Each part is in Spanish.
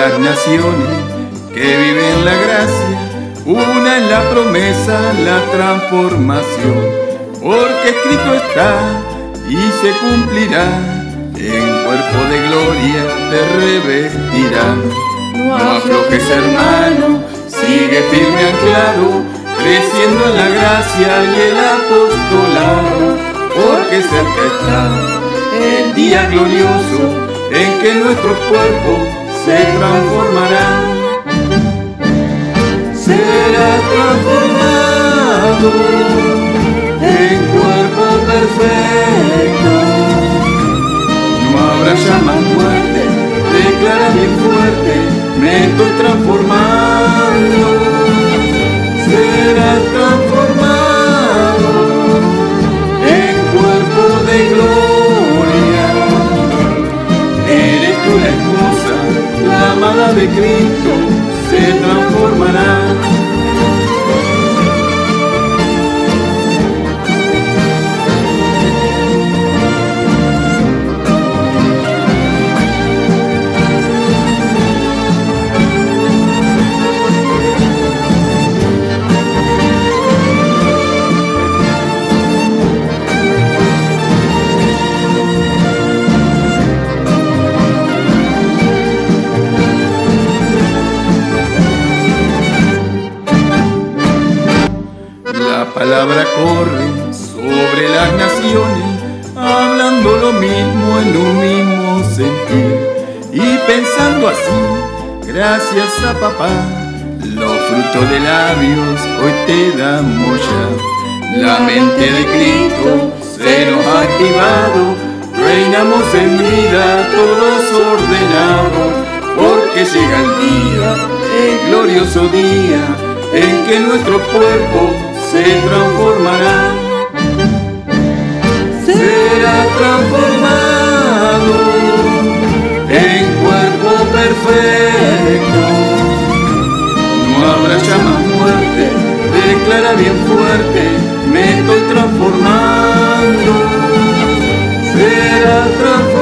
las naciones que viven la gracia. Una es la promesa, la transformación, porque escrito está y se cumplirá. En cuerpo de gloria te revestirán. No aflojes hermano, sigue firme anclado, creciendo en la gracia y el apostolado, porque cerca está el día glorioso en que nuestros cuerpos se transformarán. Será transformado en cuerpo perfecto. No habrá ya más declara bien fuerte, me estoy transformando. Será transformado en cuerpo de gloria. Eres tú la esposa, la amada de Cristo, se transformará. Palabra corre sobre las naciones, hablando lo mismo en un mismo sentir. Y pensando así, gracias a papá, los frutos de labios hoy te damos ya. La mente de Cristo se nos ha activado, reinamos en vida todos ordenados, porque llega el día, el glorioso día, en que nuestro cuerpo se transformará, será transformado en cuerpo perfecto. No habrá ya más muerte, declara bien fuerte, me estoy transformando, será transformado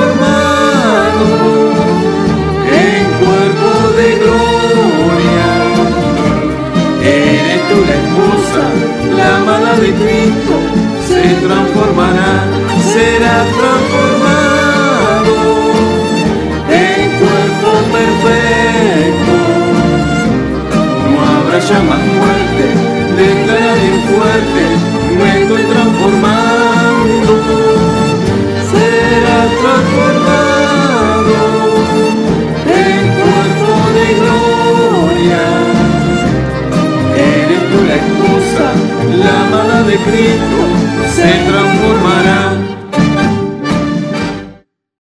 Cristo se transformará, será transformado la mala de Cristo se transformará.